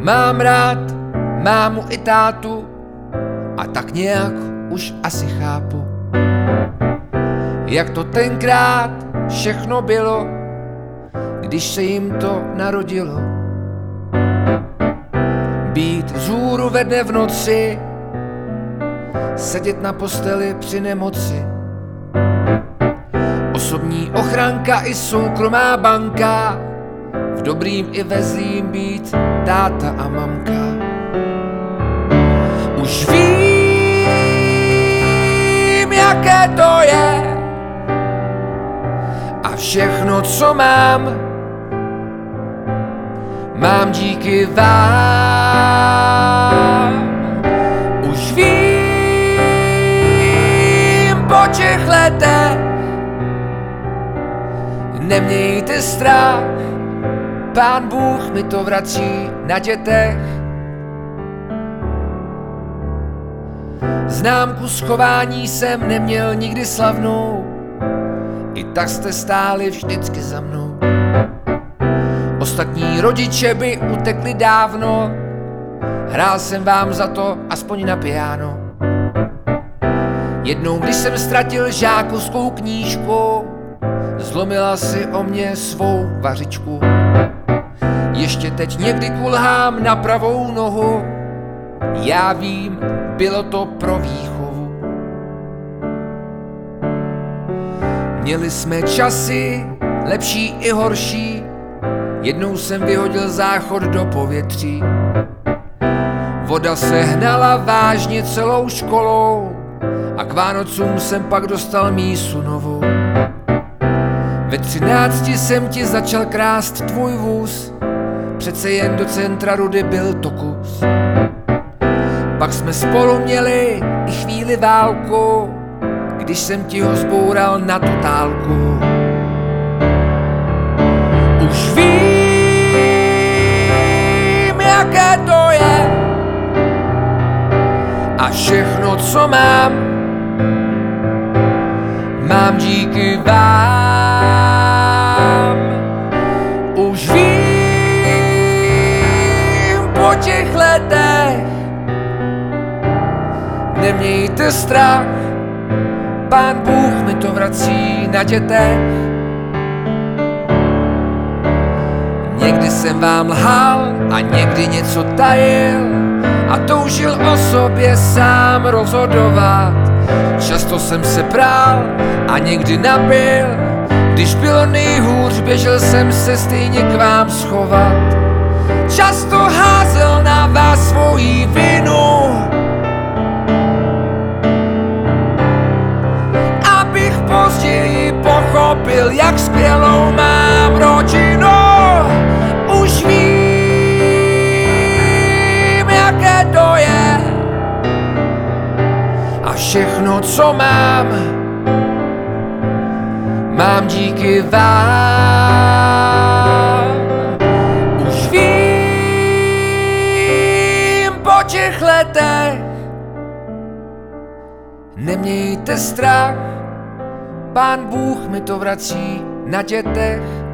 Mám rád mámu i tátu a tak nějak už asi chápu, jak to tenkrát všechno bylo, když se jim to narodilo. Být zůru ve dne v noci, sedět na posteli při nemoci. Osobní ochranka i soukromá banka, v dobrým i ve zlým být táta a mamka. Už vím, jaké to je a všechno, co mám, mám díky vám. Už vím po těch letech, nemějte strach, Pán Bůh mi to vrací na dětech. Známku schování jsem neměl nikdy slavnou, i tak jste stáli vždycky za mnou. Ostatní rodiče by utekli dávno, hrál jsem vám za to aspoň na piano. Jednou, když jsem ztratil žákovskou knížku, zlomila si o mě svou vařičku. Ještě teď někdy kulhám na pravou nohu, já vím, bylo to pro výchovu. Měli jsme časy, lepší i horší, jednou jsem vyhodil záchod do povětří. Voda se hnala vážně celou školou a k Vánocům jsem pak dostal mísu novou. Ve třinácti jsem ti začal krást tvůj vůz, přece jen do centra rudy byl to kus. Pak jsme spolu měli i chvíli válku, když jsem ti ho zboural na totálku. Už vím, jaké to je a všechno, co mám, mám díky vám. Po těch letech, nemějte strach, Pán Bůh mi to vrací na dětech. Někdy jsem vám lhal a někdy něco tajil a toužil o sobě sám rozhodovat. Často jsem se prál a někdy napil, když bylo nejhůř, běžel jsem se stejně k vám schovat. Často házel vás svoji vinu, abych později pochopil, jak skvělou mám rodinu. Už vím, jaké to je a všechno, co mám, mám díky vám. Nemějte strach, Pán Bůh mi to vrací na dětech.